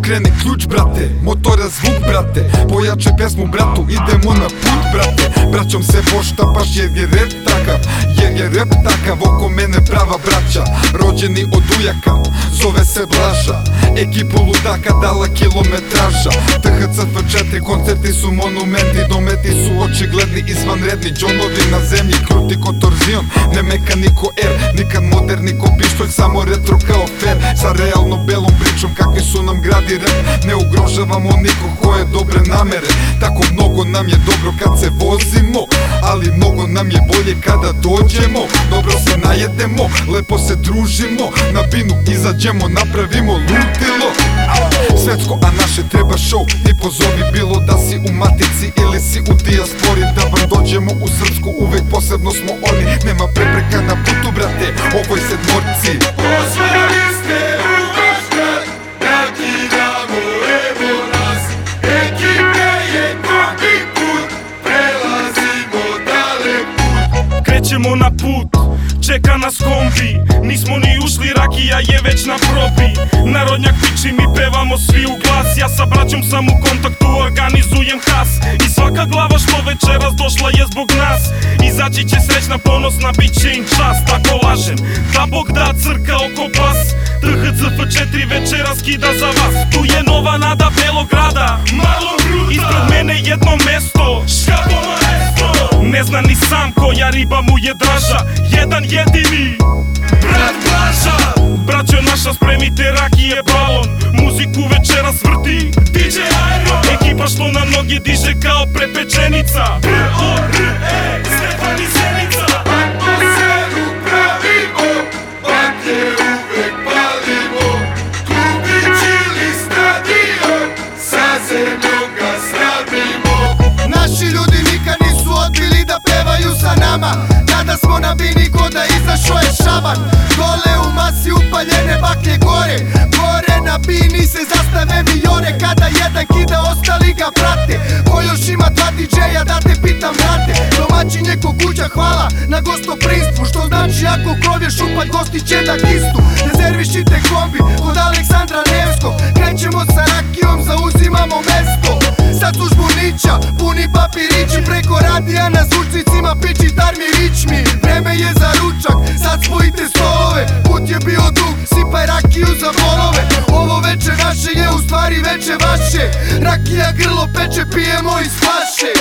Окрене ключ, брате, мотора звук, брате. Појаче песму, брату, идемо на пут, брате. Брачам се вошта, паш је ги реп така. Је ги реп така, воко мене права брача. Роđени од ујака, зове се Блаша Екипу лудака дала километража. ТХЦФ4 концерти су монументи. Домети су очигледни, изванредни. Джонови на земји, крути ко торзион. Не мека нико ер, никад модерни ко пиштолј Само ретро као фер, са реално su nam gradi rep Ne ugrožavamo niko ko je dobre namere. Tako mnogo nam je dobro kad se vozimo Ali mnogo nam je bolje kada dođemo. Dobro se najedemo, lepo se družimo Na binu izađemo, napravimo ludilo. Svetsko, a naše treba show Ti pozovi bilo da si u matici ili si u dijaspori. Da vam dođemo u Srpsku, uvek posebno smo oni. Nema prepreka na putu, brate, ovoj sedmorci. Pozvali put, čeka nas kombi. Nismo ni ušli, rakija je već na probi. Narodnjak piči, mi pevamo svi u glas. Ja sa braćom sam u kontaktu, organizujem has. I svaka glava što večeras došla je zbog nas. Izaći će srećna, ponosna, bit će im čast. Tako lažem, da Bog da crka oko pas THCF4 večeras skida za vas. Tu je nova nada Belograda Malo bruta риба му е дража, еден едини Брат Глажа Браќо наша спремите раки е балон. Музику вечера сврти DJ Айро Екипа што на ноги диже као препеченица. Б-О-Р-Е nama. Kada smo na bini ko da izašao je šaban. Dole u masi upaljene baklje gore. Gore na bini se zastave vijore Kada jedan kida ostali ga prate. Ko još ima dva DJ-a da te pitam brate? Domaćin je ko kuća hvala na gostoprinstvu Što znači ako krovješ upalj gosti će da kistu. Rezervišite kombi kod Aleksandra Nevskog je bio dug, sipaj rakiju za bolove. Ovo veče naše je u stvari veče vaše. Rakija grlo peče, pijemo iz flaše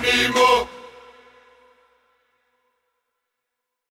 mimo